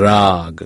રાગ.